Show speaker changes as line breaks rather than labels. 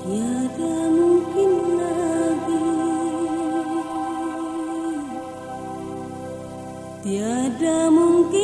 Tiada mungkin lagi Tiada mungkin.